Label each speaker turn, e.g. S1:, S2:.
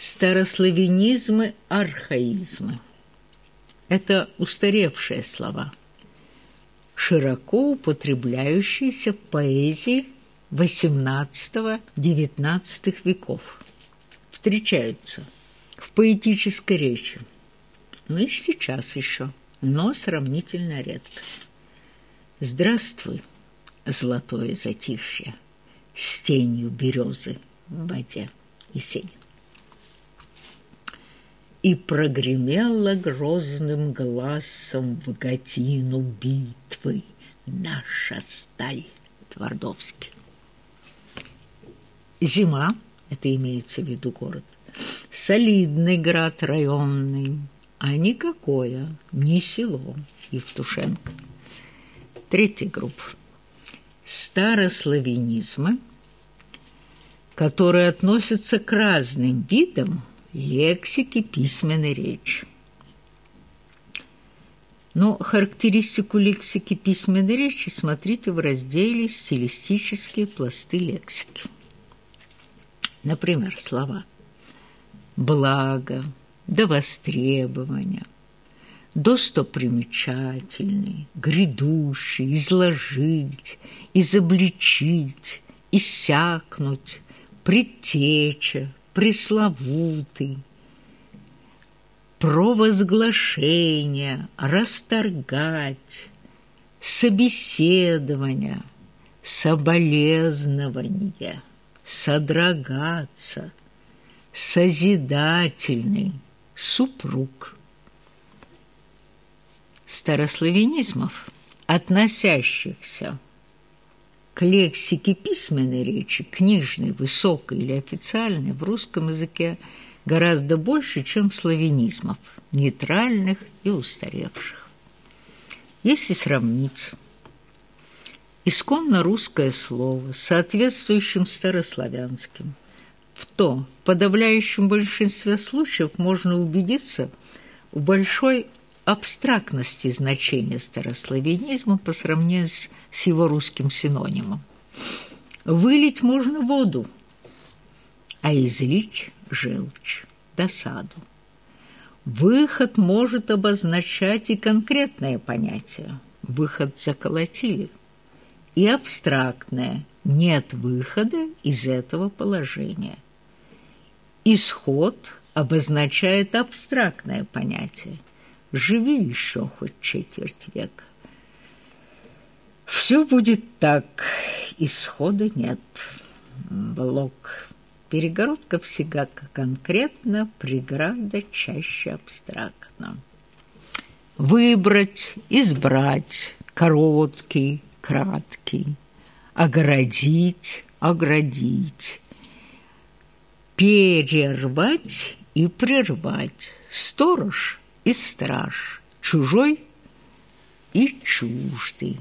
S1: Старославянизмы, архаизмы – это устаревшие слова, широко употребляющиеся в поэзии XVIII-XIX веков. Встречаются в поэтической речи, ну и сейчас еще, но сравнительно редко. Здравствуй, золотое затишье, с тенью березы в воде Есенин и прогремела грозным глазом в годину битвы наша сталь Твардовский. Зима, это имеется в виду город, солидный град районный, а никакое, не село Евтушенко. Третья группа. Старославянизмы, которые относятся к разным видам лексики письменной речи. Но характеристику лексики письменной речи смотрите в разделе «Стилистические пласты лексики». Например, слова «благо», «до востребования», «достопримечательный», «грядущий», «изложить», «изобличить», «иссякнуть», «предтеча», пресловутый, провозглашение, расторгать, собеседование, соболезнование, содрогаться, созидательный, супруг. Старославянизмов, относящихся к лексике письменной речи, книжной, высокой или официальной, в русском языке гораздо больше, чем славянизмов, нейтральных и устаревших. Если сравнить исконно русское слово с соответствующим старославянским, в то в подавляющем большинстве случаев можно убедиться в большой абстрактности значения старославянизма по сравнению с, с его русским синонимом. Вылить можно воду, а излить – желчь, досаду. Выход может обозначать и конкретное понятие – выход заколотили, и абстрактное – нет выхода из этого положения. Исход обозначает абстрактное понятие – Живи еще хоть четверть века. Все будет так, исхода нет. Блок. Перегородка всегда конкретно, преграда чаще абстрактно. Выбрать, избрать, короткий, краткий, оградить, оградить, перервать и прервать. Сторож – и страж, чужой и чуждый.